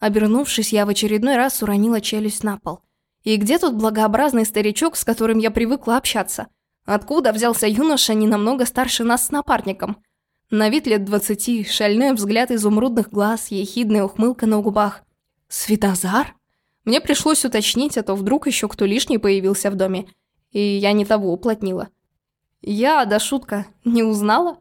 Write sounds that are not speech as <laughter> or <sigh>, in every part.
Обернувшись, я в очередной раз уронила челюсть на пол. И где тот благообразный старичок, с которым я привыкла общаться? Откуда взялся юноша, не намного старше нас с напарником? На вид лет двадцати, шальной взгляд изумрудных глаз, ехидная ухмылка на губах. Светозар? Мне пришлось уточнить, а то вдруг еще кто лишний появился в доме. И я не того уплотнила. Я, да шутка, не узнала?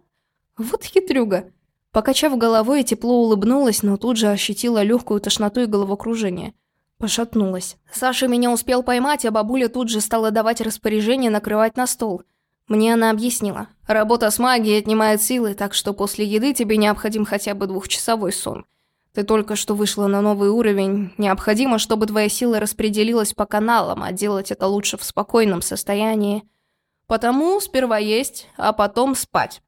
Вот хитрюга. Покачав головой, тепло улыбнулась, но тут же ощутила легкую тошноту и головокружение. Пошатнулась. Саша меня успел поймать, а бабуля тут же стала давать распоряжение накрывать на стол. Мне она объяснила. Работа с магией отнимает силы, так что после еды тебе необходим хотя бы двухчасовой сон. Ты только что вышла на новый уровень. Необходимо, чтобы твоя сила распределилась по каналам, а делать это лучше в спокойном состоянии. Потому сперва есть, а потом спать.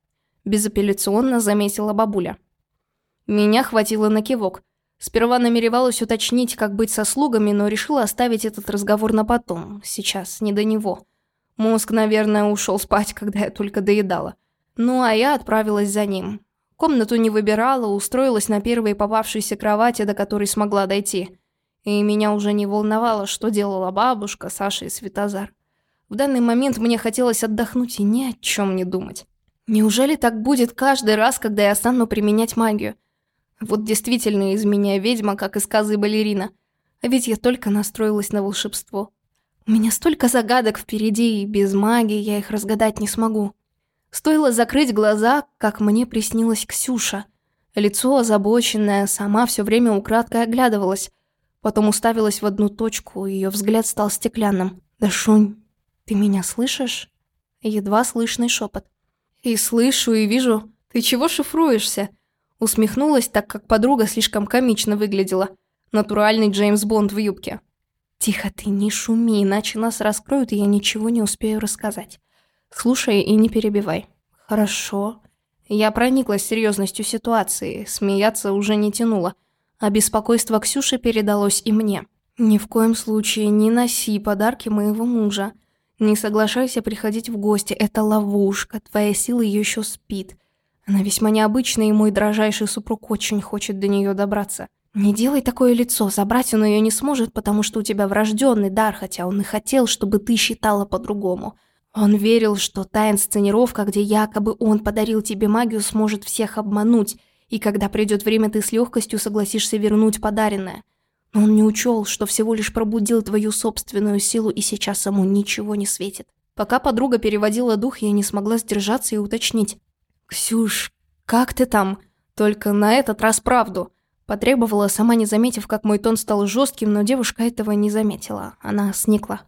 Безапелляционно заметила бабуля. Меня хватило на кивок. Сперва намеревалась уточнить, как быть со слугами, но решила оставить этот разговор на потом. Сейчас, не до него. Мозг, наверное, ушел спать, <laughs> когда я только доедала. Ну, а я отправилась за ним. Комнату не выбирала, устроилась на первой попавшейся кровати, до которой смогла дойти. И меня уже не волновало, что делала бабушка, Саша и Светозар. В данный момент мне хотелось отдохнуть и ни о чем не думать. Неужели так будет каждый раз, когда я стану применять магию? Вот действительно из меня ведьма, как из сказы балерина. А ведь я только настроилась на волшебство. У меня столько загадок впереди, и без магии я их разгадать не смогу. Стоило закрыть глаза, как мне приснилась Ксюша. Лицо озабоченное, сама все время украдкой оглядывалась. Потом уставилась в одну точку, ее взгляд стал стеклянным. «Да, Шунь, ты меня слышишь?» Едва слышный шепот. «И слышу, и вижу. Ты чего шифруешься?» Усмехнулась, так как подруга слишком комично выглядела. Натуральный Джеймс Бонд в юбке. «Тихо ты, не шуми, иначе нас раскроют, и я ничего не успею рассказать. Слушай и не перебивай». «Хорошо». Я прониклась серьезностью ситуации, смеяться уже не тянуло, а беспокойство Ксюши передалось и мне. «Ни в коем случае не носи подарки моего мужа. Не соглашайся приходить в гости, это ловушка, твоя сила еще спит. Она весьма необычная, и мой дрожайший супруг очень хочет до нее добраться. Не делай такое лицо, забрать он ее не сможет, потому что у тебя врожденный дар, хотя он и хотел, чтобы ты считала по-другому. Он верил, что та инсценировка, где якобы он подарил тебе магию, сможет всех обмануть, и когда придет время, ты с легкостью согласишься вернуть подаренное. Но он не учел, что всего лишь пробудил твою собственную силу, и сейчас саму ничего не светит. Пока подруга переводила дух, я не смогла сдержаться и уточнить. «Ксюш, как ты там? Только на этот раз правду». Потребовала, сама не заметив, как мой тон стал жестким, но девушка этого не заметила. Она сникла.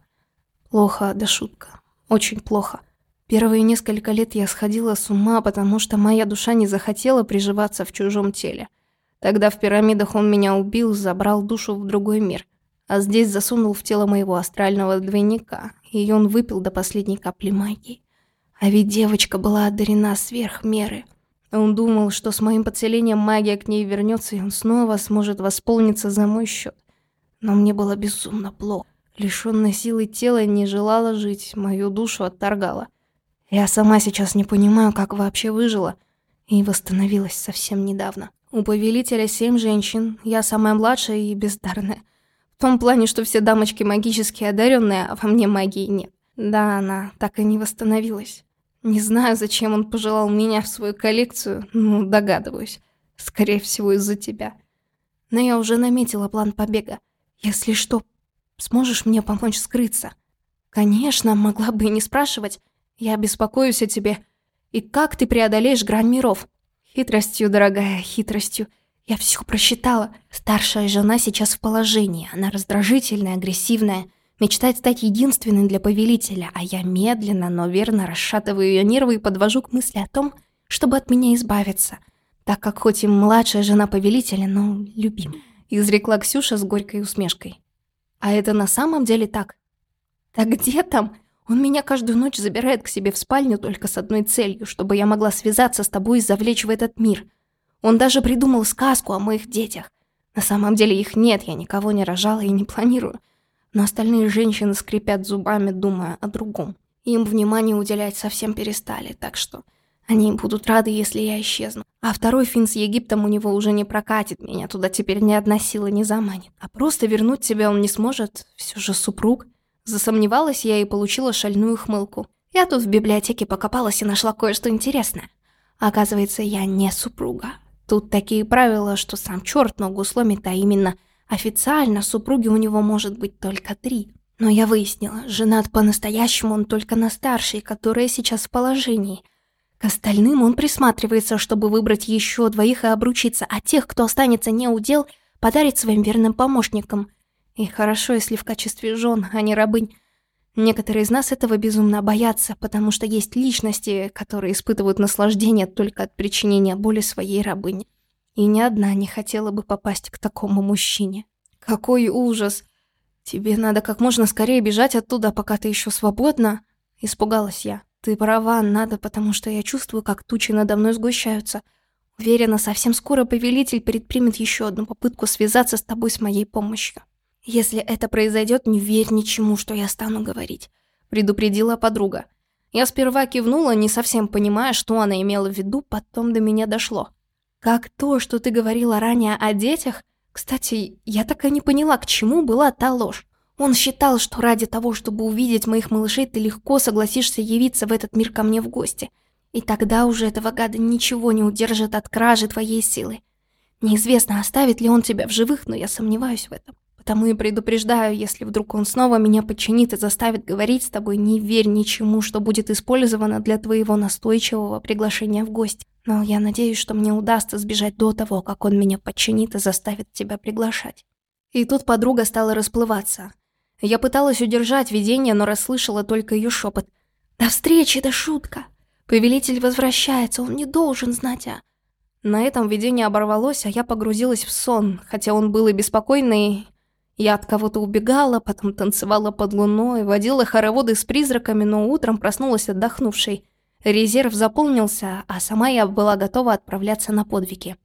Плохо, да шутка. Очень плохо. Первые несколько лет я сходила с ума, потому что моя душа не захотела приживаться в чужом теле. Тогда в пирамидах он меня убил, забрал душу в другой мир. А здесь засунул в тело моего астрального двойника, и он выпил до последней капли магии. А ведь девочка была одарена сверх меры. Он думал, что с моим подселением магия к ней вернется, и он снова сможет восполниться за мой счет. Но мне было безумно плохо. Лишённая силы тела не желала жить, мою душу отторгала. Я сама сейчас не понимаю, как вообще выжила, и восстановилась совсем недавно. У повелителя семь женщин, я самая младшая и бездарная. В том плане, что все дамочки магически одаренные, а во мне магии нет. Да, она так и не восстановилась. Не знаю, зачем он пожелал меня в свою коллекцию, ну, догадываюсь. Скорее всего, из-за тебя. Но я уже наметила план побега. Если что, сможешь мне помочь скрыться? Конечно, могла бы и не спрашивать. Я беспокоюсь о тебе. И как ты преодолеешь грань миров? Хитростью, дорогая, хитростью. Я все просчитала. Старшая жена сейчас в положении. Она раздражительная, агрессивная. Мечтает стать единственной для повелителя, а я медленно, но верно расшатываю ее нервы и подвожу к мысли о том, чтобы от меня избавиться, так как хоть и младшая жена повелителя, но любим. Изрекла Ксюша с горькой усмешкой. А это на самом деле так? Так где там? Он меня каждую ночь забирает к себе в спальню только с одной целью, чтобы я могла связаться с тобой и завлечь в этот мир. Он даже придумал сказку о моих детях. На самом деле их нет, я никого не рожала и не планирую но остальные женщины скрипят зубами, думая о другом. Им внимание уделять совсем перестали, так что Они будут рады, если я исчезну. А второй фин с Египтом у него уже не прокатит, меня туда теперь ни одна сила не заманит. А просто вернуть тебя он не сможет, все же супруг. Засомневалась я и получила шальную хмылку. Я тут в библиотеке покопалась и нашла кое-что интересное. Оказывается, я не супруга. Тут такие правила, что сам черт ногу сломит, а именно официально супруги у него может быть только три. Но я выяснила, женат по-настоящему он только на старшей, которая сейчас в положении. К остальным он присматривается, чтобы выбрать еще двоих и обручиться, а тех, кто останется не у дел, подарит своим верным помощникам. И хорошо, если в качестве жен, а не рабынь. Некоторые из нас этого безумно боятся, потому что есть личности, которые испытывают наслаждение только от причинения боли своей рабыне. И ни одна не хотела бы попасть к такому мужчине. Какой ужас! Тебе надо как можно скорее бежать оттуда, пока ты еще свободна. Испугалась я. Ты права, надо, потому что я чувствую, как тучи надо мной сгущаются. Уверена, совсем скоро повелитель предпримет еще одну попытку связаться с тобой с моей помощью. «Если это произойдет, не верь ничему, что я стану говорить», — предупредила подруга. Я сперва кивнула, не совсем понимая, что она имела в виду, потом до меня дошло. «Как то, что ты говорила ранее о детях? Кстати, я так и не поняла, к чему была та ложь. Он считал, что ради того, чтобы увидеть моих малышей, ты легко согласишься явиться в этот мир ко мне в гости. И тогда уже этого гада ничего не удержит от кражи твоей силы. Неизвестно, оставит ли он тебя в живых, но я сомневаюсь в этом. Потому и предупреждаю, если вдруг он снова меня подчинит и заставит говорить с тобой, не верь ничему, что будет использовано для твоего настойчивого приглашения в гости. Но я надеюсь, что мне удастся сбежать до того, как он меня подчинит и заставит тебя приглашать. И тут подруга стала расплываться. Я пыталась удержать видение, но расслышала только ее шепот. «До встречи, да шутка! Повелитель возвращается, он не должен знать, а...» На этом видение оборвалось, а я погрузилась в сон, хотя он был и беспокойный, я от кого-то убегала, потом танцевала под луной, водила хороводы с призраками, но утром проснулась отдохнувшей. Резерв заполнился, а сама я была готова отправляться на подвиги.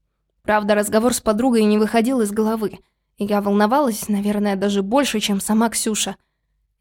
Правда, разговор с подругой не выходил из головы. Я волновалась, наверное, даже больше, чем сама Ксюша.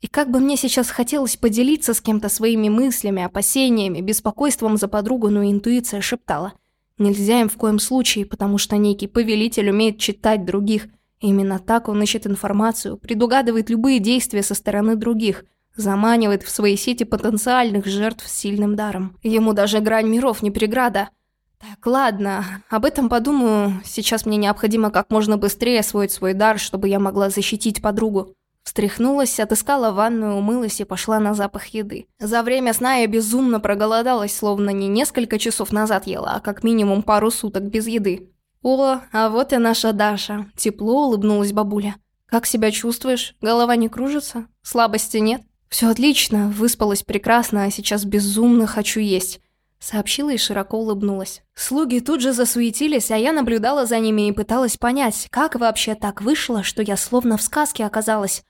И как бы мне сейчас хотелось поделиться с кем-то своими мыслями, опасениями, беспокойством за подругу, но интуиция шептала. Нельзя им в коем случае, потому что некий повелитель умеет читать других – Именно так он ищет информацию, предугадывает любые действия со стороны других, заманивает в свои сети потенциальных жертв с сильным даром. Ему даже грань миров не преграда. Так, ладно, об этом подумаю. Сейчас мне необходимо как можно быстрее освоить свой дар, чтобы я могла защитить подругу. Встряхнулась, отыскала ванную, умылась и пошла на запах еды. За время сна я безумно проголодалась, словно не несколько часов назад ела, а как минимум пару суток без еды. «О, а вот и наша Даша», — тепло улыбнулась бабуля. «Как себя чувствуешь? Голова не кружится? Слабости нет?» «Все отлично, выспалась прекрасно, а сейчас безумно хочу есть», — сообщила и широко улыбнулась. Слуги тут же засуетились, а я наблюдала за ними и пыталась понять, как вообще так вышло, что я словно в сказке оказалась.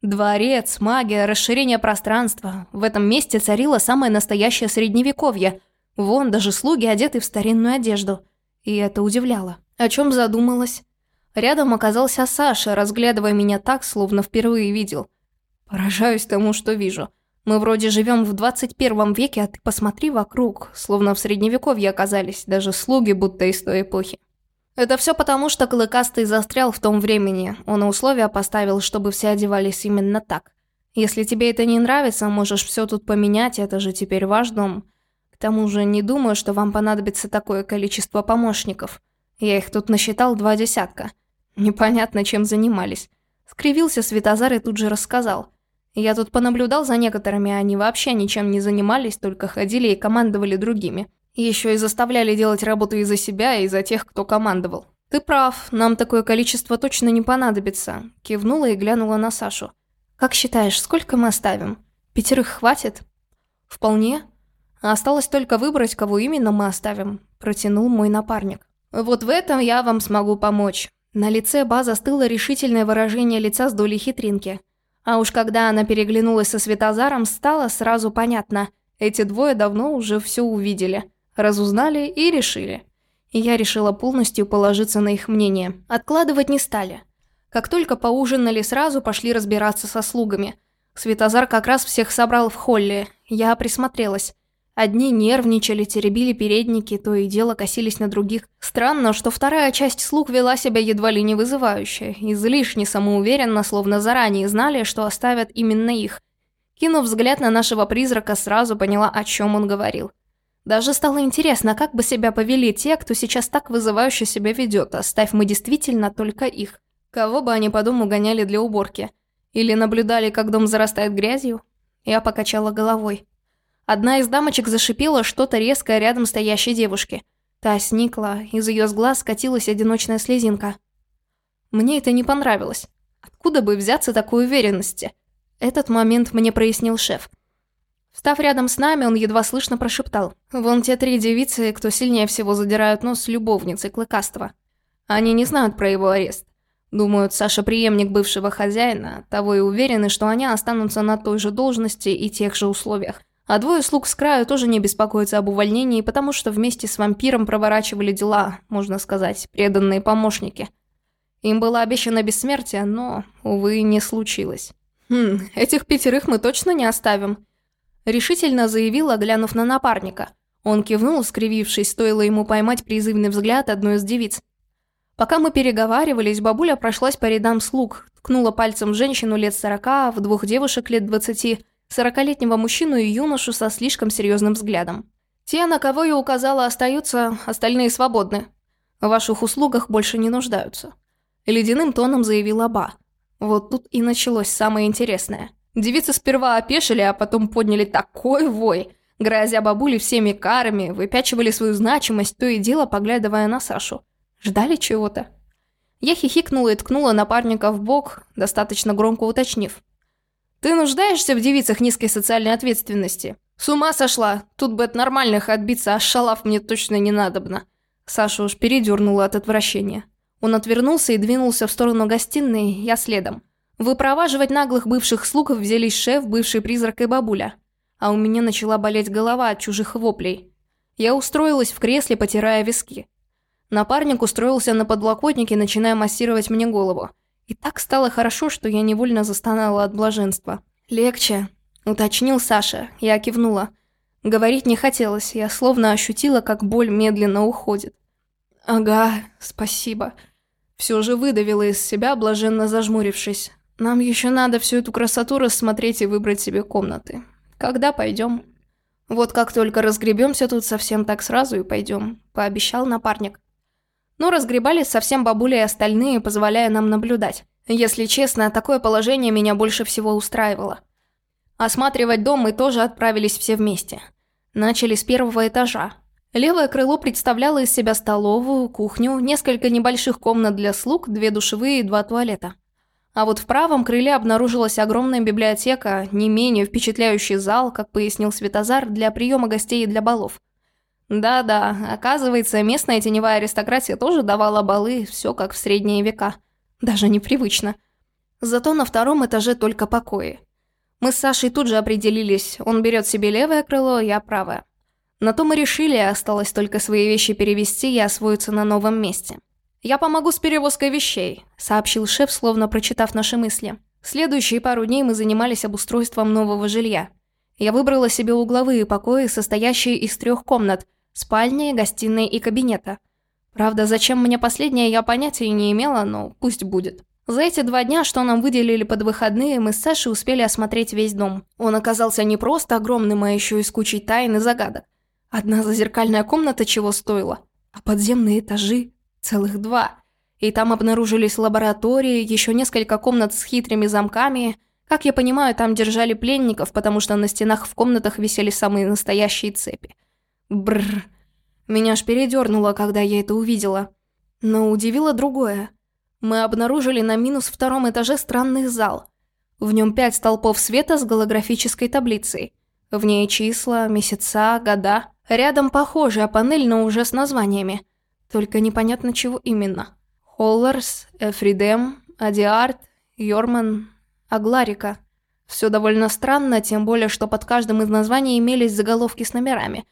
Дворец, магия, расширение пространства. В этом месте царило самое настоящее средневековье. Вон даже слуги одеты в старинную одежду. И это удивляло. О чем задумалась? Рядом оказался Саша, разглядывая меня так, словно впервые видел. Поражаюсь тому, что вижу. Мы вроде живем в 21 веке, а ты посмотри вокруг, словно в средневековье оказались, даже слуги будто из той эпохи. Это все потому, что Клыкастый застрял в том времени. Он условия поставил, чтобы все одевались именно так. Если тебе это не нравится, можешь все тут поменять, это же теперь ваш дом тому же не думаю, что вам понадобится такое количество помощников. Я их тут насчитал два десятка. Непонятно, чем занимались. Скривился Светозар и тут же рассказал. Я тут понаблюдал за некоторыми, они вообще ничем не занимались, только ходили и командовали другими. Еще и заставляли делать работу и за себя, и за тех, кто командовал. «Ты прав, нам такое количество точно не понадобится», – кивнула и глянула на Сашу. «Как считаешь, сколько мы оставим? Пятерых хватит?» «Вполне. Осталось только выбрать, кого именно мы оставим», – протянул мой напарник. «Вот в этом я вам смогу помочь». На лице Ба застыло решительное выражение лица с долей хитринки. А уж когда она переглянулась со Светозаром, стало сразу понятно. Эти двое давно уже все увидели, разузнали и решили. И я решила полностью положиться на их мнение. Откладывать не стали. Как только поужинали, сразу пошли разбираться со слугами. Светозар как раз всех собрал в холле. Я присмотрелась. Одни нервничали, теребили передники, то и дело косились на других. Странно, что вторая часть слуг вела себя едва ли не вызывающе, излишне самоуверенно, словно заранее знали, что оставят именно их. Кинув взгляд на нашего призрака, сразу поняла, о чем он говорил. Даже стало интересно, как бы себя повели те, кто сейчас так вызывающе себя ведет, оставь мы действительно только их. Кого бы они по дому гоняли для уборки? Или наблюдали, как дом зарастает грязью? Я покачала головой. Одна из дамочек зашипела что-то резкое рядом стоящей девушки. Та сникла, из ее глаз скатилась одиночная слезинка. Мне это не понравилось. Откуда бы взяться такой уверенности? Этот момент мне прояснил шеф. Встав рядом с нами, он едва слышно прошептал. «Вон те три девицы, кто сильнее всего задирают нос любовницей Клыкастого. Они не знают про его арест. Думают, Саша преемник бывшего хозяина, того и уверены, что они останутся на той же должности и тех же условиях. А двое слуг с краю тоже не беспокоятся об увольнении, потому что вместе с вампиром проворачивали дела, можно сказать, преданные помощники. Им было обещано бессмертие, но, увы, не случилось. «Хм, этих пятерых мы точно не оставим», Решительно заявила, глянув на напарника. Он кивнул, скривившись, стоило ему поймать призывный взгляд одной из девиц. Пока мы переговаривались, бабуля прошлась по рядам слуг, ткнула пальцем женщину лет сорока, в двух девушек лет двадцати, сорокалетнего мужчину и юношу со слишком серьезным взглядом. Те, на кого я указала, остаются, остальные свободны. В ваших услугах больше не нуждаются. Ледяным тоном заявила Ба. Вот тут и началось самое интересное. Девицы сперва опешили, а потом подняли такой вой, грозя бабуле всеми карами, выпячивали свою значимость, то и дело поглядывая на Сашу. Ждали чего-то. Я хихикнула и ткнула напарника в бок, достаточно громко уточнив. «Ты нуждаешься в девицах низкой социальной ответственности? С ума сошла! Тут бы от нормальных отбиться, а шалав мне точно не надобно!» Саша уж передернула от отвращения. Он отвернулся и двинулся в сторону гостиной, я следом. Выпроваживать наглых бывших слугов взялись шеф, бывший призрак и бабуля. А у меня начала болеть голова от чужих воплей. Я устроилась в кресле, потирая виски. Напарник устроился на подлокотнике, начиная массировать мне голову. И так стало хорошо, что я невольно застонала от блаженства. «Легче», — уточнил Саша. Я кивнула. Говорить не хотелось, я словно ощутила, как боль медленно уходит. «Ага, спасибо». Все же выдавила из себя, блаженно зажмурившись. Нам еще надо всю эту красоту рассмотреть и выбрать себе комнаты. Когда пойдем? Вот как только разгребемся тут совсем так сразу и пойдем, пообещал напарник. Ну, разгребались совсем бабули и остальные, позволяя нам наблюдать. Если честно, такое положение меня больше всего устраивало. Осматривать дом мы тоже отправились все вместе. Начали с первого этажа. Левое крыло представляло из себя столовую, кухню, несколько небольших комнат для слуг, две душевые и два туалета. А вот в правом крыле обнаружилась огромная библиотека, не менее впечатляющий зал, как пояснил Светозар, для приема гостей и для балов. Да-да, оказывается, местная теневая аристократия тоже давала балы, все как в средние века. Даже непривычно. Зато на втором этаже только покои. Мы с Сашей тут же определились, он берет себе левое крыло, я правое. На то мы решили, осталось только свои вещи перевести и освоиться на новом месте. «Я помогу с перевозкой вещей», — сообщил шеф, словно прочитав наши мысли. Следующие пару дней мы занимались обустройством нового жилья. Я выбрала себе угловые покои, состоящие из трех комнат – спальни, гостиной и кабинета. Правда, зачем мне последнее, я понятия не имела, но пусть будет. За эти два дня, что нам выделили под выходные, мы с Сашей успели осмотреть весь дом. Он оказался не просто огромным, а еще и с кучей тайн и загадок. Одна зазеркальная комната чего стоила, а подземные этажи Целых два. И там обнаружились лаборатории, еще несколько комнат с хитрыми замками. Как я понимаю, там держали пленников, потому что на стенах в комнатах висели самые настоящие цепи. Бррр. Меня аж передернуло, когда я это увидела. Но удивило другое. Мы обнаружили на минус втором этаже странный зал. В нем пять столпов света с голографической таблицей. В ней числа, месяца, года. Рядом похожая панель, но уже с названиями. Только непонятно чего именно. Холларс, Эфридем, Адиарт, Йорман, Агларика. Все довольно странно, тем более, что под каждым из названий имелись заголовки с номерами.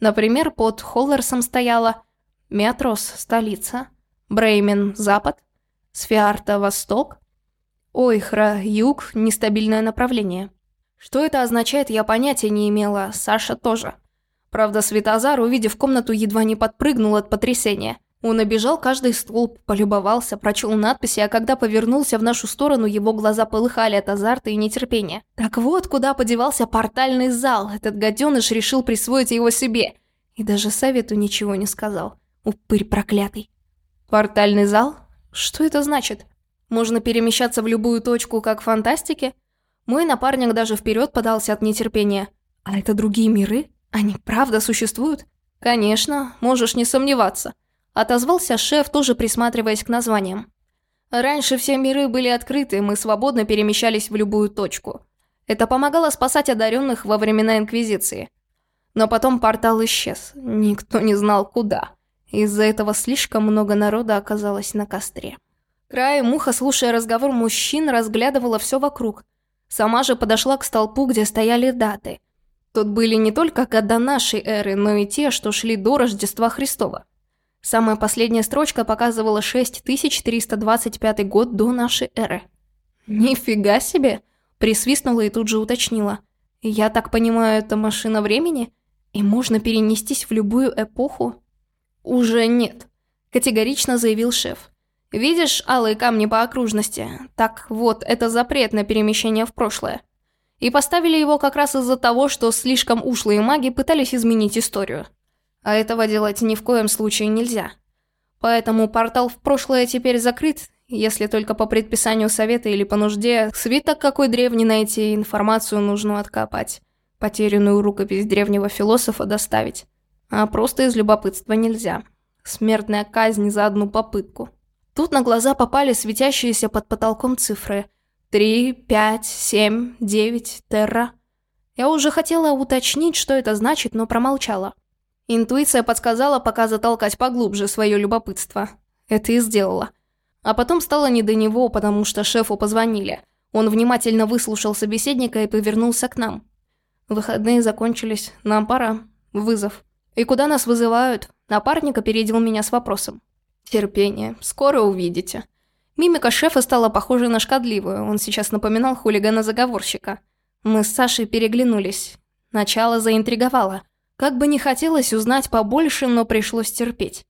Например, под Холларсом стояло Метрос – столица, Бреймен – запад, Сфиарта – восток, Ойхра – юг, нестабильное направление. Что это означает, я понятия не имела, Саша тоже. Правда, Светозар, увидев комнату, едва не подпрыгнул от потрясения. Он обежал каждый столб, полюбовался, прочел надписи, а когда повернулся в нашу сторону, его глаза полыхали от азарта и нетерпения. Так вот, куда подевался портальный зал. Этот гаденыш решил присвоить его себе. И даже совету ничего не сказал. Упырь проклятый. Портальный зал? Что это значит? Можно перемещаться в любую точку, как в фантастике? Мой напарник даже вперед подался от нетерпения. А это другие миры? Они правда существуют? Конечно, можешь не сомневаться. Отозвался шеф, тоже присматриваясь к названиям. Раньше все миры были открыты, мы свободно перемещались в любую точку. Это помогало спасать одаренных во времена Инквизиции. Но потом портал исчез, никто не знал куда. Из-за этого слишком много народа оказалось на костре. Краем муха, слушая разговор мужчин, разглядывала все вокруг. Сама же подошла к столпу, где стояли даты. Тут были не только года нашей эры, но и те, что шли до Рождества Христова. Самая последняя строчка показывала 6325 год до нашей эры. «Нифига себе!» – присвистнула и тут же уточнила. «Я так понимаю, это машина времени? И можно перенестись в любую эпоху?» «Уже нет», – категорично заявил шеф. «Видишь алые камни по окружности? Так вот, это запрет на перемещение в прошлое. И поставили его как раз из-за того, что слишком ушлые маги пытались изменить историю. А этого делать ни в коем случае нельзя. Поэтому портал в прошлое теперь закрыт, если только по предписанию совета или по нужде свиток какой древний найти, информацию нужно откопать, потерянную рукопись древнего философа доставить. А просто из любопытства нельзя. Смертная казнь за одну попытку. Тут на глаза попали светящиеся под потолком цифры. Три, пять, семь, девять, терра. Я уже хотела уточнить, что это значит, но промолчала. Интуиция подсказала пока затолкать поглубже свое любопытство. Это и сделала. А потом стало не до него, потому что шефу позвонили. Он внимательно выслушал собеседника и повернулся к нам. Выходные закончились, нам пора. Вызов. И куда нас вызывают? Напарник опередил меня с вопросом. Терпение, скоро увидите. Мимика шефа стала похожей на шкодливую, он сейчас напоминал хулигана-заговорщика. Мы с Сашей переглянулись. Начало заинтриговало – как бы не хотелось узнать побольше, но пришлось терпеть.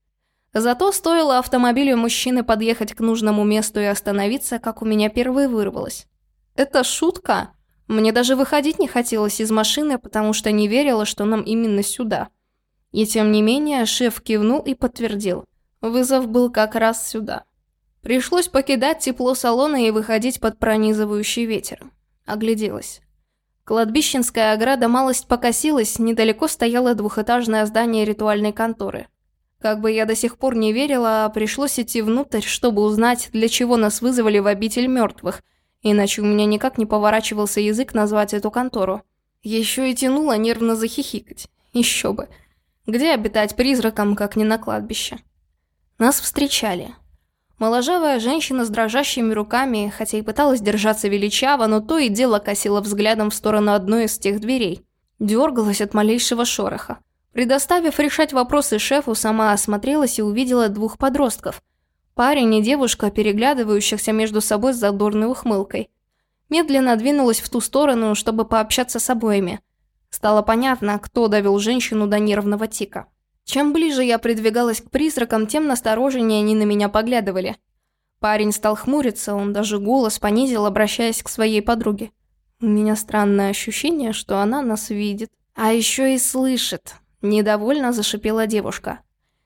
Зато стоило автомобилю мужчины подъехать к нужному месту и остановиться, как у меня первое вырвалось. Это шутка? Мне даже выходить не хотелось из машины, потому что не верила, что нам именно сюда. И тем не менее, шеф кивнул и подтвердил. Вызов был как раз сюда. Пришлось покидать тепло салона и выходить под пронизывающий ветер. Огляделась. Кладбищенская ограда малость покосилась, недалеко стояло двухэтажное здание ритуальной конторы. Как бы я до сих пор не верила, пришлось идти внутрь, чтобы узнать, для чего нас вызвали в обитель мертвых, иначе у меня никак не поворачивался язык назвать эту контору. Еще и тянуло нервно захихикать. Еще бы. Где обитать призраком, как не на кладбище? Нас встречали. Моложавая женщина с дрожащими руками, хотя и пыталась держаться величаво, но то и дело косила взглядом в сторону одной из тех дверей. Дергалась от малейшего шороха. Предоставив решать вопросы шефу, сама осмотрелась и увидела двух подростков. Парень и девушка, переглядывающихся между собой с задорной ухмылкой. Медленно двинулась в ту сторону, чтобы пообщаться с обоими. Стало понятно, кто довел женщину до нервного тика. Чем ближе я придвигалась к призракам, тем настороженнее они на меня поглядывали. Парень стал хмуриться, он даже голос понизил, обращаясь к своей подруге. У меня странное ощущение, что она нас видит. А еще и слышит. Недовольно зашипела девушка.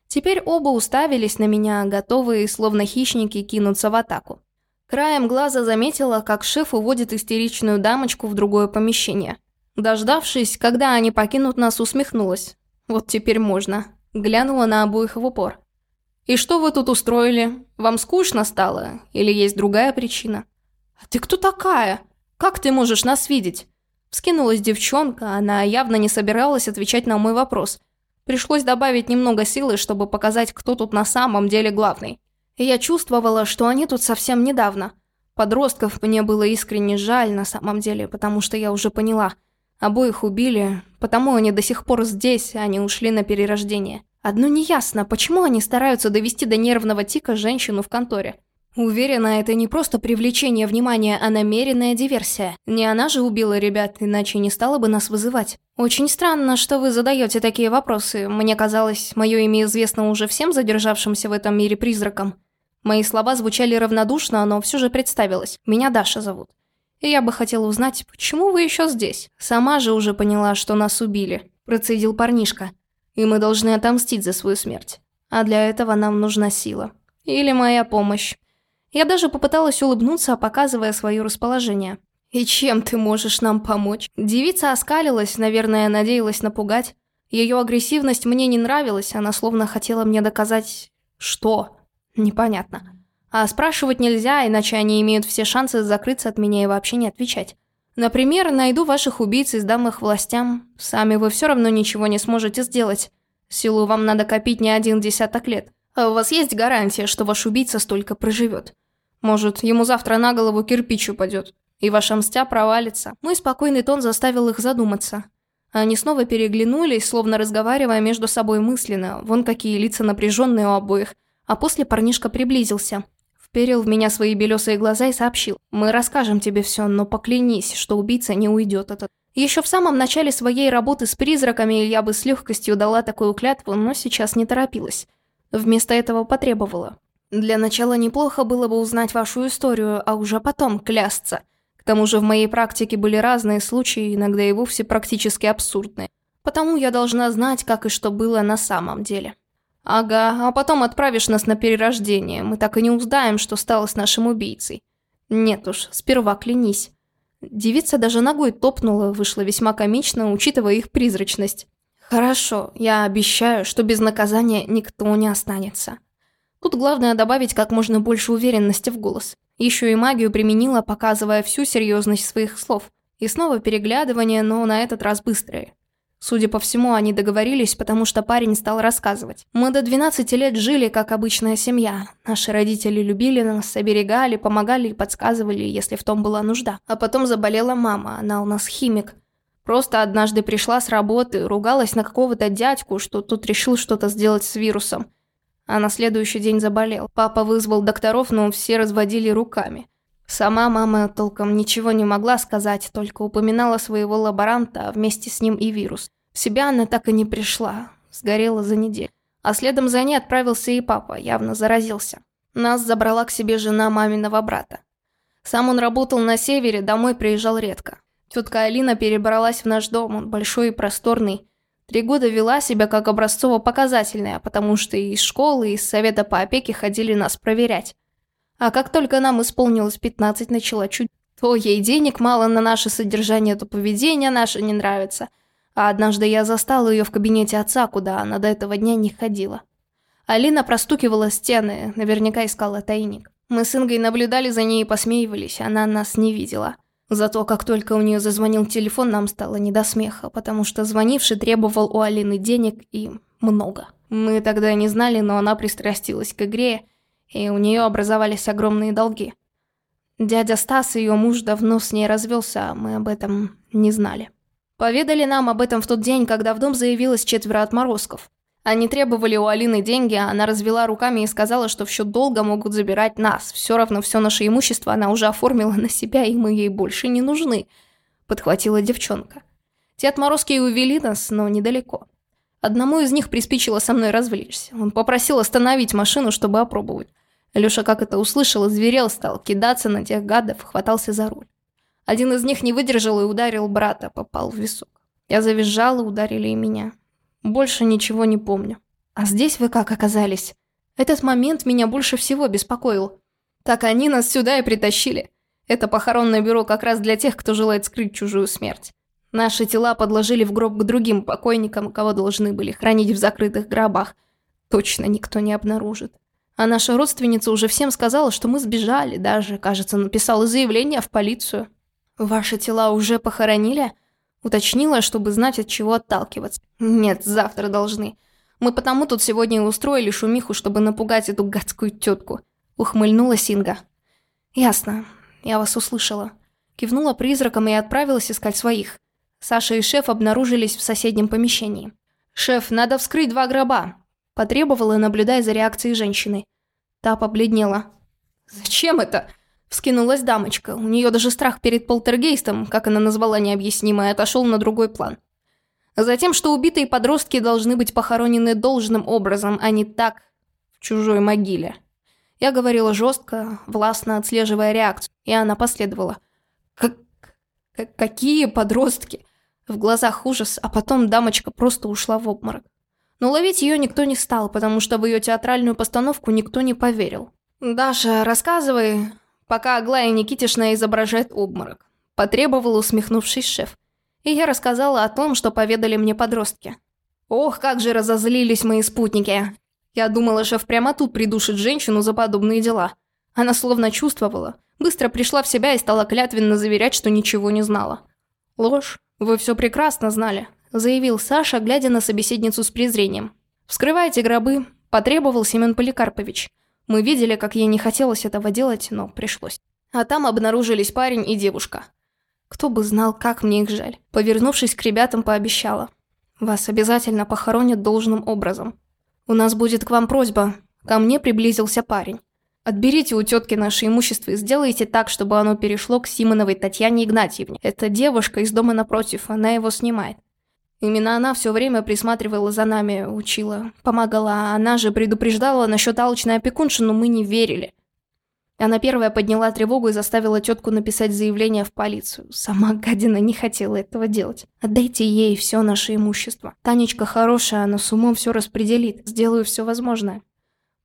Теперь оба уставились на меня, готовые, словно хищники, кинуться в атаку. Краем глаза заметила, как шеф уводит истеричную дамочку в другое помещение. Дождавшись, когда они покинут нас, усмехнулась. Вот теперь можно. Глянула на обоих в упор. «И что вы тут устроили? Вам скучно стало? Или есть другая причина?» «А ты кто такая? Как ты можешь нас видеть?» Вскинулась девчонка, она явно не собиралась отвечать на мой вопрос. Пришлось добавить немного силы, чтобы показать, кто тут на самом деле главный. И я чувствовала, что они тут совсем недавно. Подростков мне было искренне жаль на самом деле, потому что я уже поняла – Обоих убили, потому они до сих пор здесь, а не ушли на перерождение. Одно неясно, почему они стараются довести до нервного тика женщину в конторе. Уверена, это не просто привлечение внимания, а намеренная диверсия. Не она же убила ребят, иначе не стала бы нас вызывать. Очень странно, что вы задаете такие вопросы. Мне казалось, мое имя известно уже всем задержавшимся в этом мире призракам. Мои слова звучали равнодушно, но все же представилось. Меня Даша зовут. И я бы хотела узнать, почему вы еще здесь? Сама же уже поняла, что нас убили. Процедил парнишка. И мы должны отомстить за свою смерть. А для этого нам нужна сила. Или моя помощь. Я даже попыталась улыбнуться, показывая свое расположение. «И чем ты можешь нам помочь?» Девица оскалилась, наверное, надеялась напугать. Ее агрессивность мне не нравилась, она словно хотела мне доказать... Что? Непонятно. А спрашивать нельзя, иначе они имеют все шансы закрыться от меня и вообще не отвечать. Например, найду ваших убийц и сдам их властям. Сами вы все равно ничего не сможете сделать. Силу вам надо копить не один десяток лет. А у вас есть гарантия, что ваш убийца столько проживет? Может, ему завтра на голову кирпич упадет, и ваша мстя провалится? Мой спокойный тон заставил их задуматься. Они снова переглянулись, словно разговаривая между собой мысленно. Вон какие лица напряженные у обоих. А после парнишка приблизился. Вперил в меня свои белесые глаза и сообщил. «Мы расскажем тебе все, но поклянись, что убийца не уйдет этот». Еще в самом начале своей работы с призраками я бы с легкостью дала такую клятву, но сейчас не торопилась. Вместо этого потребовала. Для начала неплохо было бы узнать вашу историю, а уже потом клясться. К тому же в моей практике были разные случаи, иногда и вовсе практически абсурдные. Потому я должна знать, как и что было на самом деле. «Ага, а потом отправишь нас на перерождение. Мы так и не узнаем, что стало с нашим убийцей». «Нет уж, сперва клянись». Девица даже ногой топнула, вышла весьма комично, учитывая их призрачность. «Хорошо, я обещаю, что без наказания никто не останется». Тут главное добавить как можно больше уверенности в голос. Еще и магию применила, показывая всю серьезность своих слов. И снова переглядывание, но на этот раз быстрое. Судя по всему, они договорились, потому что парень стал рассказывать. «Мы до 12 лет жили, как обычная семья. Наши родители любили нас, оберегали, помогали и подсказывали, если в том была нужда. А потом заболела мама, она у нас химик. Просто однажды пришла с работы, ругалась на какого-то дядьку, что тут решил что-то сделать с вирусом. А на следующий день заболел. Папа вызвал докторов, но все разводили руками. Сама мама толком ничего не могла сказать, только упоминала своего лаборанта, а вместе с ним и вирус. В себя она так и не пришла, сгорела за неделю. А следом за ней отправился и папа, явно заразился. Нас забрала к себе жена маминого брата. Сам он работал на севере, домой приезжал редко. Тетка Алина перебралась в наш дом, он большой и просторный. Три года вела себя как образцово-показательная, потому что и из школы, и из совета по опеке ходили нас проверять. А как только нам исполнилось 15, начала чуть то ей денег мало на наше содержание, то поведение наше не нравится. А однажды я застала ее в кабинете отца, куда она до этого дня не ходила. Алина простукивала стены, наверняка искала тайник. Мы с Ингой наблюдали за ней и посмеивались, она нас не видела. Зато как только у нее зазвонил телефон, нам стало не до смеха, потому что звонивший требовал у Алины денег и много. Мы тогда не знали, но она пристрастилась к игре – и у нее образовались огромные долги. Дядя Стас, ее муж, давно с ней развелся, а мы об этом не знали. Поведали нам об этом в тот день, когда в дом заявилось четверо отморозков. Они требовали у Алины деньги, а она развела руками и сказала, что в счет долга могут забирать нас. Все равно все наше имущество она уже оформила на себя, и мы ей больше не нужны. Подхватила девчонка. Те отморозки и увели нас, но недалеко. Одному из них приспичило со мной развлечься. Он попросил остановить машину, чтобы опробовать. Лёша как это услышал, зверел, стал кидаться на тех гадов, хватался за руль. Один из них не выдержал и ударил брата, попал в висок. Я завизжала, ударили и меня. Больше ничего не помню. А здесь вы как оказались? Этот момент меня больше всего беспокоил. Так они нас сюда и притащили. Это похоронное бюро как раз для тех, кто желает скрыть чужую смерть. Наши тела подложили в гроб к другим покойникам, кого должны были хранить в закрытых гробах. Точно никто не обнаружит. А наша родственница уже всем сказала, что мы сбежали, даже, кажется, написала заявление в полицию. «Ваши тела уже похоронили?» Уточнила, чтобы знать, от чего отталкиваться. «Нет, завтра должны. Мы потому тут сегодня и устроили шумиху, чтобы напугать эту гадскую тетку», — ухмыльнула Синга. «Ясно. Я вас услышала». Кивнула призраком и отправилась искать своих. Саша и шеф обнаружились в соседнем помещении. «Шеф, надо вскрыть два гроба», – потребовала, наблюдая за реакцией женщины. Та побледнела. Зачем это? Вскинулась дамочка. У нее даже страх перед полтергейстом, как она назвала необъяснимое, отошел на другой план. Затем, что убитые подростки должны быть похоронены должным образом, а не так, в чужой могиле. Я говорила жестко, властно отслеживая реакцию, и она последовала. Как... как какие подростки? В глазах ужас, а потом дамочка просто ушла в обморок. Но ловить ее никто не стал, потому что в ее театральную постановку никто не поверил. «Даша, рассказывай, пока Аглая Никитишна изображает обморок», – потребовал усмехнувшись шеф. И я рассказала о том, что поведали мне подростки. Ох, как же разозлились мои спутники. Я думала, шеф прямо тут придушит женщину за подобные дела. Она словно чувствовала, быстро пришла в себя и стала клятвенно заверять, что ничего не знала. Ложь. Вы все прекрасно знали заявил Саша, глядя на собеседницу с презрением. «Вскрывайте гробы», – потребовал Семен Поликарпович. Мы видели, как ей не хотелось этого делать, но пришлось. А там обнаружились парень и девушка. Кто бы знал, как мне их жаль. Повернувшись к ребятам, пообещала. «Вас обязательно похоронят должным образом. У нас будет к вам просьба». Ко мне приблизился парень. Отберите у тетки наше имущество и сделайте так, чтобы оно перешло к Симоновой Татьяне Игнатьевне. Это девушка из дома напротив, она его снимает. Именно она все время присматривала за нами, учила, помогала, она же предупреждала насчет алчной опекунши, но мы не верили. Она первая подняла тревогу и заставила тетку написать заявление в полицию. Сама гадина не хотела этого делать. Отдайте ей все наше имущество. Танечка хорошая, она с умом все распределит. Сделаю все возможное.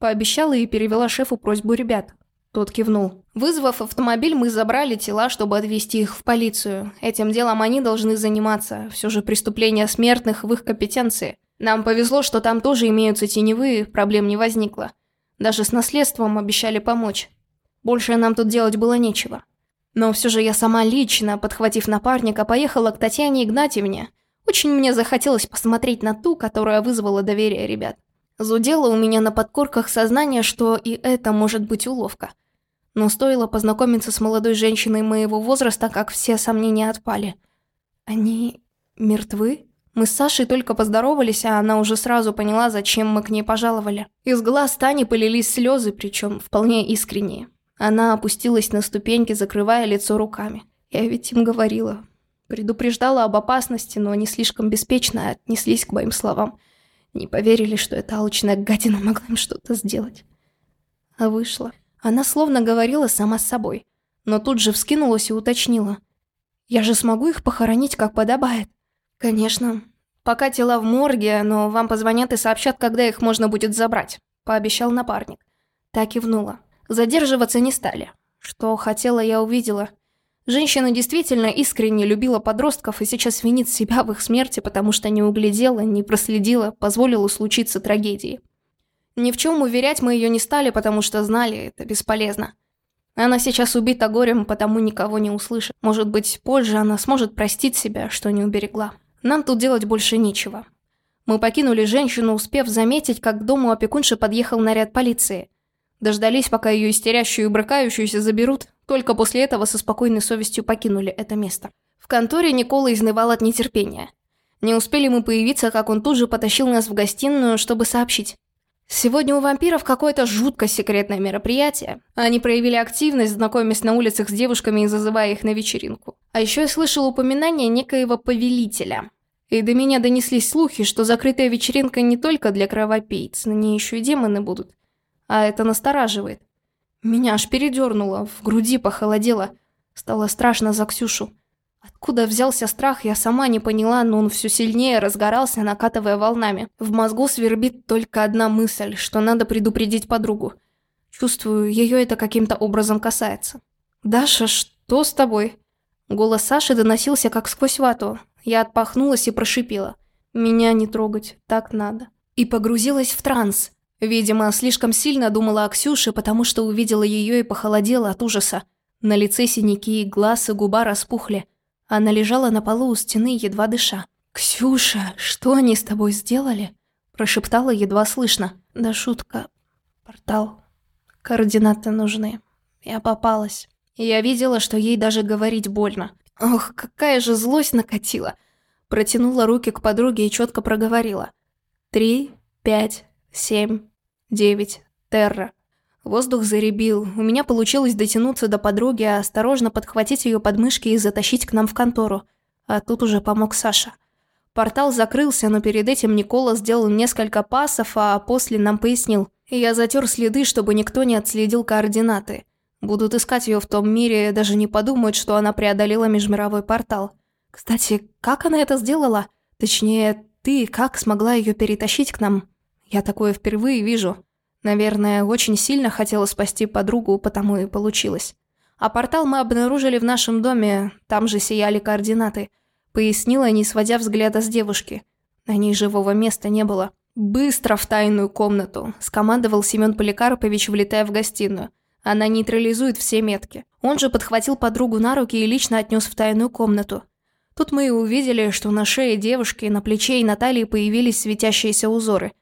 Пообещала и перевела шефу просьбу ребят. Тот кивнул. Вызвав автомобиль, мы забрали тела, чтобы отвезти их в полицию. Этим делом они должны заниматься. Все же преступления смертных в их компетенции. Нам повезло, что там тоже имеются теневые, проблем не возникло. Даже с наследством обещали помочь. Больше нам тут делать было нечего. Но все же я сама лично, подхватив напарника, поехала к Татьяне Игнатьевне. Очень мне захотелось посмотреть на ту, которая вызвала доверие ребят. Зудело у меня на подкорках сознание, что и это может быть уловка – но стоило познакомиться с молодой женщиной моего возраста, как все сомнения отпали. Они мертвы? Мы с Сашей только поздоровались, а она уже сразу поняла, зачем мы к ней пожаловали. Из глаз Тани полились слезы, причем вполне искренние. Она опустилась на ступеньки, закрывая лицо руками. Я ведь им говорила. Предупреждала об опасности, но они слишком беспечно отнеслись к моим словам. Не поверили, что эта алчная гадина могла им что-то сделать. А вышло. Она словно говорила сама с собой, но тут же вскинулась и уточнила. «Я же смогу их похоронить, как подобает?» «Конечно. Пока тела в морге, но вам позвонят и сообщат, когда их можно будет забрать», – пообещал напарник. Так и внула. Задерживаться не стали. Что хотела, я увидела. Женщина действительно искренне любила подростков и сейчас винит себя в их смерти, потому что не углядела, не проследила, позволила случиться трагедии. Ни в чем уверять мы ее не стали, потому что знали, это бесполезно. Она сейчас убита горем, потому никого не услышит. Может быть, позже она сможет простить себя, что не уберегла. Нам тут делать больше нечего. Мы покинули женщину, успев заметить, как к дому опекунши подъехал наряд полиции. Дождались, пока ее истерящую и брыкающуюся заберут, только после этого со спокойной совестью покинули это место. В конторе Никола изнывал от нетерпения. Не успели мы появиться, как он тут же потащил нас в гостиную, чтобы сообщить. Сегодня у вампиров какое-то жутко секретное мероприятие. Они проявили активность, знакомясь на улицах с девушками и зазывая их на вечеринку. А еще я слышал упоминание некоего повелителя. И до меня донеслись слухи, что закрытая вечеринка не только для кровопийц, на ней еще и демоны будут. А это настораживает. Меня аж передернуло, в груди похолодело. Стало страшно за Ксюшу. Откуда взялся страх, я сама не поняла, но он все сильнее разгорался, накатывая волнами. В мозгу свербит только одна мысль, что надо предупредить подругу. Чувствую, ее это каким-то образом касается. «Даша, что с тобой?» Голос Саши доносился как сквозь вату. Я отпахнулась и прошипела. «Меня не трогать, так надо». И погрузилась в транс. Видимо, слишком сильно думала о Ксюше, потому что увидела ее и похолодела от ужаса. На лице синяки, глаз и губа распухли. Она лежала на полу у стены, едва дыша. «Ксюша, что они с тобой сделали?» Прошептала едва слышно. «Да шутка. Портал. Координаты нужны. Я попалась. Я видела, что ей даже говорить больно. Ох, какая же злость накатила!» Протянула руки к подруге и четко проговорила. «Три, пять, семь, девять, терра». Воздух заребил, у меня получилось дотянуться до подруги, осторожно подхватить ее подмышки и затащить к нам в контору. А тут уже помог Саша. Портал закрылся, но перед этим Никола сделал несколько пасов, а после нам пояснил. Я затер следы, чтобы никто не отследил координаты. Будут искать ее в том мире, даже не подумают, что она преодолела межмировой портал. Кстати, как она это сделала? Точнее, ты как смогла ее перетащить к нам? Я такое впервые вижу. Наверное, очень сильно хотела спасти подругу, потому и получилось. А портал мы обнаружили в нашем доме, там же сияли координаты. Пояснила, не сводя взгляда с девушки. На ней живого места не было. «Быстро в тайную комнату», – скомандовал Семен Поликарпович, влетая в гостиную. Она нейтрализует все метки. Он же подхватил подругу на руки и лично отнес в тайную комнату. Тут мы и увидели, что на шее девушки, на плече и на талии появились светящиеся узоры.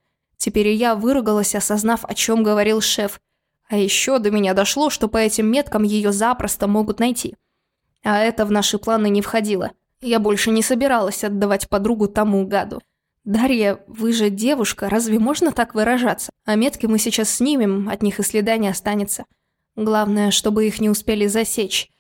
Теперь и я выругалась, осознав, о чем говорил шеф. А еще до меня дошло, что по этим меткам ее запросто могут найти. А это в наши планы не входило. Я больше не собиралась отдавать подругу тому гаду. «Дарья, вы же девушка, разве можно так выражаться? А метки мы сейчас снимем, от них и следа не останется. Главное, чтобы их не успели засечь.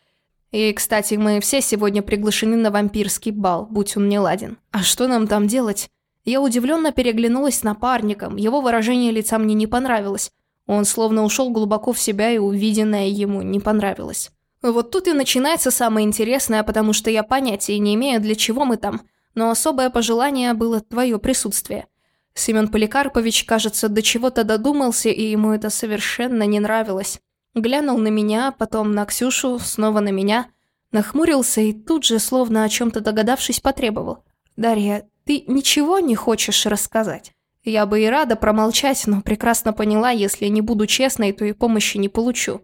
И, кстати, мы все сегодня приглашены на вампирский бал, будь он не ладен. А что нам там делать? Я удивленно переглянулась с напарником, его выражение лица мне не понравилось. Он словно ушел глубоко в себя, и увиденное ему не понравилось. Вот тут и начинается самое интересное, потому что я понятия не имею, для чего мы там. Но особое пожелание было твое присутствие. Семен Поликарпович, кажется, до чего-то додумался, и ему это совершенно не нравилось. Глянул на меня, потом на Ксюшу, снова на меня. Нахмурился и тут же, словно о чем-то догадавшись, потребовал. «Дарья, ты ничего не хочешь рассказать?» Я бы и рада промолчать, но прекрасно поняла, если не буду честной, то и помощи не получу.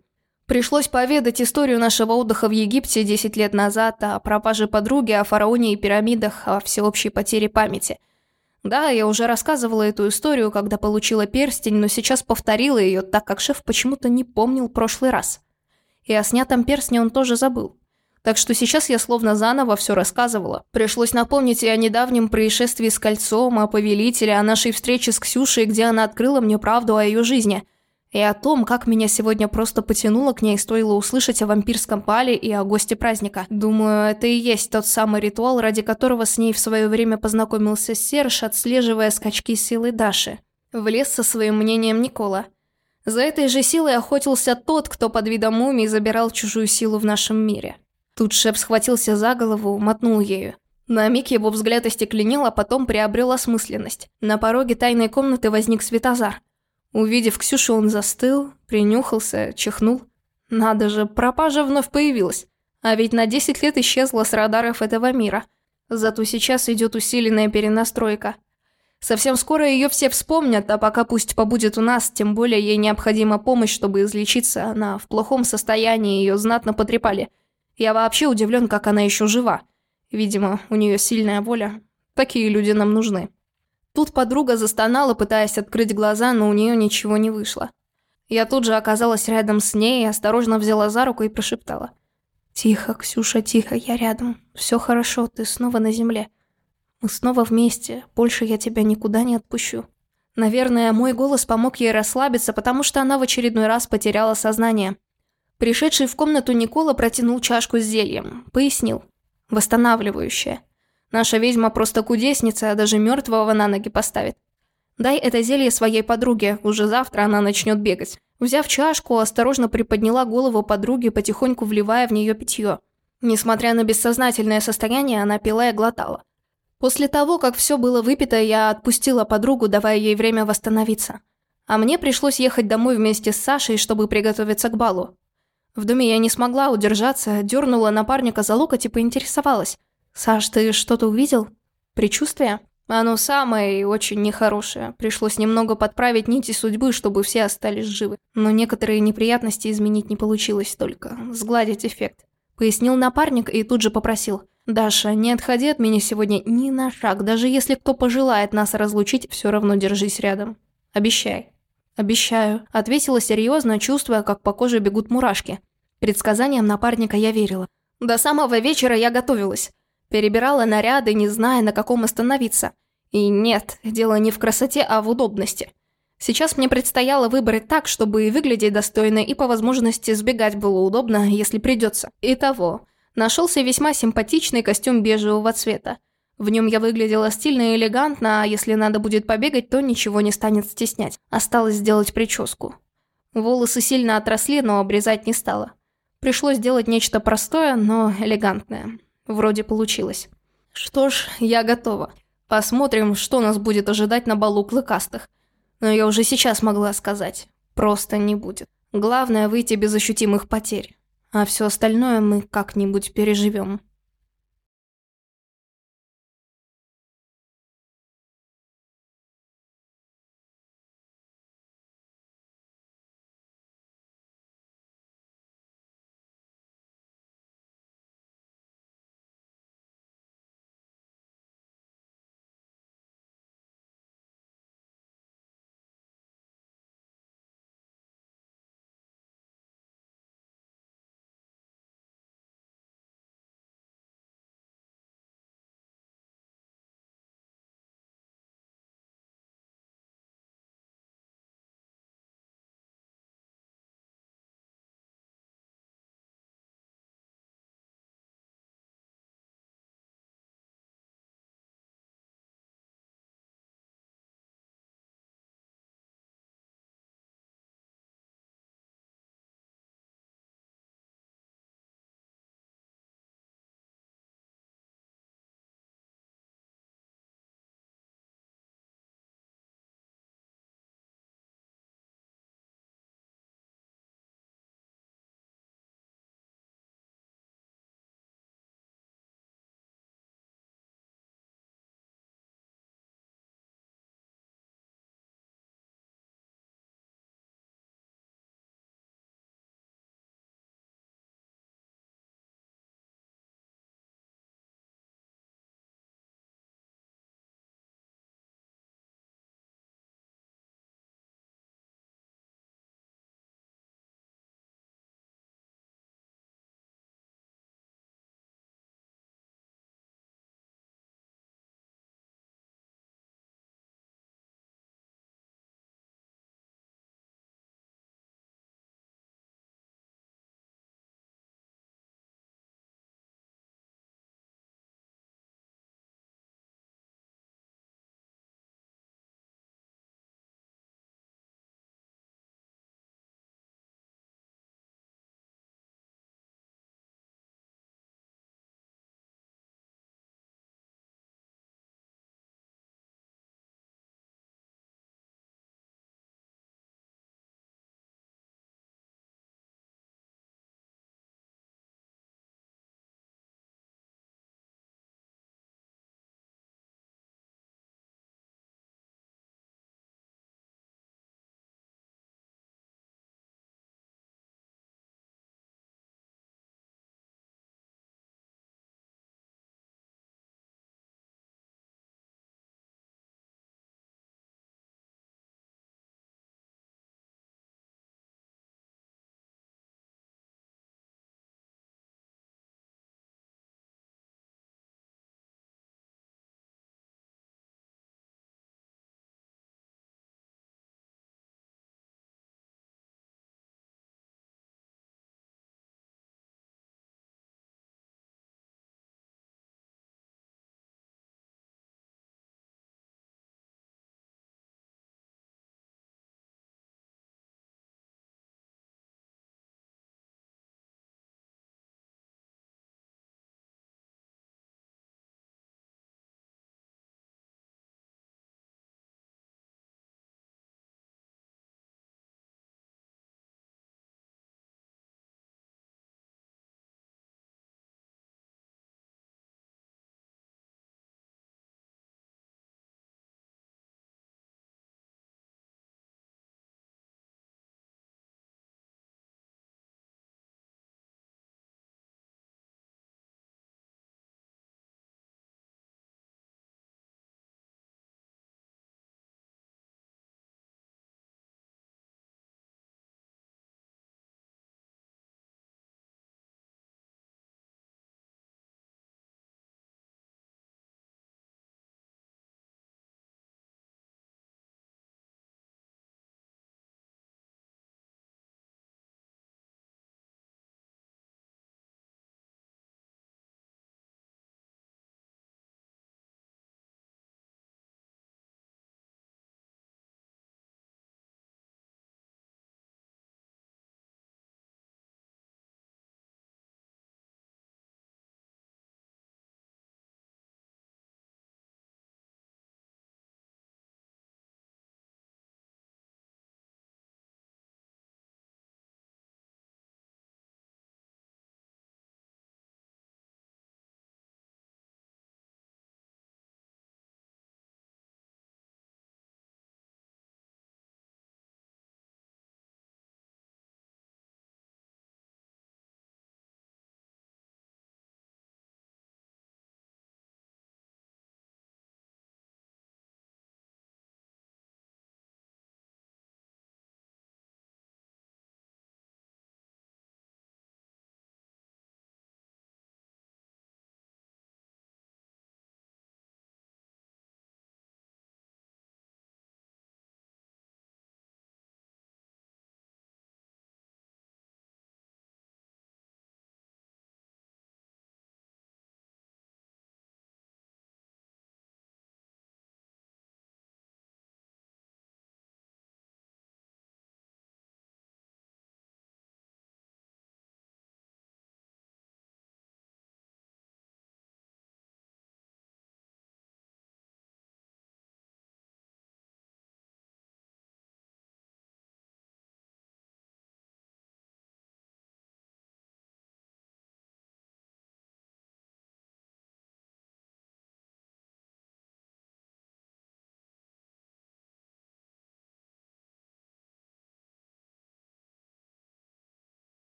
Пришлось поведать историю нашего отдыха в Египте 10 лет назад, о пропаже подруги, о фараоне и пирамидах, о всеобщей потере памяти. Да, я уже рассказывала эту историю, когда получила перстень, но сейчас повторила ее, так как шеф почему-то не помнил прошлый раз. И о снятом перстне он тоже забыл. Так что сейчас я словно заново все рассказывала. Пришлось напомнить и о недавнем происшествии с кольцом, о повелителе, о нашей встрече с Ксюшей, где она открыла мне правду о ее жизни – и о том, как меня сегодня просто потянуло к ней, стоило услышать о вампирском пале и о госте праздника. Думаю, это и есть тот самый ритуал, ради которого с ней в свое время познакомился Серж, отслеживая скачки силы Даши. Влез со своим мнением Никола. За этой же силой охотился тот, кто под видом мумии забирал чужую силу в нашем мире. Тут шеф схватился за голову, мотнул ею. На миг его взгляд остекленел, а потом приобрел осмысленность. На пороге тайной комнаты возник Светозар. Увидев Ксюшу, он застыл, принюхался, чихнул. Надо же, пропажа вновь появилась. А ведь на 10 лет исчезла с радаров этого мира. Зато сейчас идет усиленная перенастройка. Совсем скоро ее все вспомнят, а пока пусть побудет у нас, тем более ей необходима помощь, чтобы излечиться. Она в плохом состоянии, ее знатно потрепали. Я вообще удивлен, как она еще жива. Видимо, у нее сильная воля. Такие люди нам нужны. Тут подруга застонала, пытаясь открыть глаза, но у нее ничего не вышло. Я тут же оказалась рядом с ней, осторожно взяла за руку и прошептала. «Тихо, Ксюша, тихо, я рядом. Все хорошо, ты снова на земле. Мы снова вместе, больше я тебя никуда не отпущу». Наверное, мой голос помог ей расслабиться, потому что она в очередной раз потеряла сознание. Пришедший в комнату Никола протянул чашку с зельем. Пояснил. Восстанавливающее. Наша ведьма просто кудесница, а даже мертвого на ноги поставит. Дай это зелье своей подруге, уже завтра она начнет бегать. Взяв чашку, осторожно приподняла голову подруги, потихоньку вливая в нее питье. Несмотря на бессознательное состояние, она пила и глотала. После того, как все было выпито, я отпустила подругу, давая ей время восстановиться. А мне пришлось ехать домой вместе с Сашей, чтобы приготовиться к балу. В доме я не смогла удержаться, дернула напарника за локоть и поинтересовалась. «Саш, ты что-то увидел? Предчувствие?» «Оно самое и очень нехорошее. Пришлось немного подправить нити судьбы, чтобы все остались живы. Но некоторые неприятности изменить не получилось только. Сгладить эффект». Пояснил напарник и тут же попросил. «Даша, не отходи от меня сегодня ни на шаг. Даже если кто пожелает нас разлучить, все равно держись рядом. Обещай». «Обещаю», — ответила серьезно, чувствуя, как по коже бегут мурашки. Предсказаниям напарника я верила. До самого вечера я готовилась. Перебирала наряды, не зная, на каком остановиться. И нет, дело не в красоте, а в удобности. Сейчас мне предстояло выбрать так, чтобы и выглядеть достойно, и по возможности сбегать было удобно, если придется. Итого, нашелся весьма симпатичный костюм бежевого цвета. В нем я выглядела стильно и элегантно, а если надо будет побегать, то ничего не станет стеснять. Осталось сделать прическу. Волосы сильно отросли, но обрезать не стала. Пришлось сделать нечто простое, но элегантное. Вроде получилось. Что ж, я готова. Посмотрим, что нас будет ожидать на балу клыкастых. Но я уже сейчас могла сказать. Просто не будет. Главное выйти без ощутимых потерь. А все остальное мы как-нибудь переживем.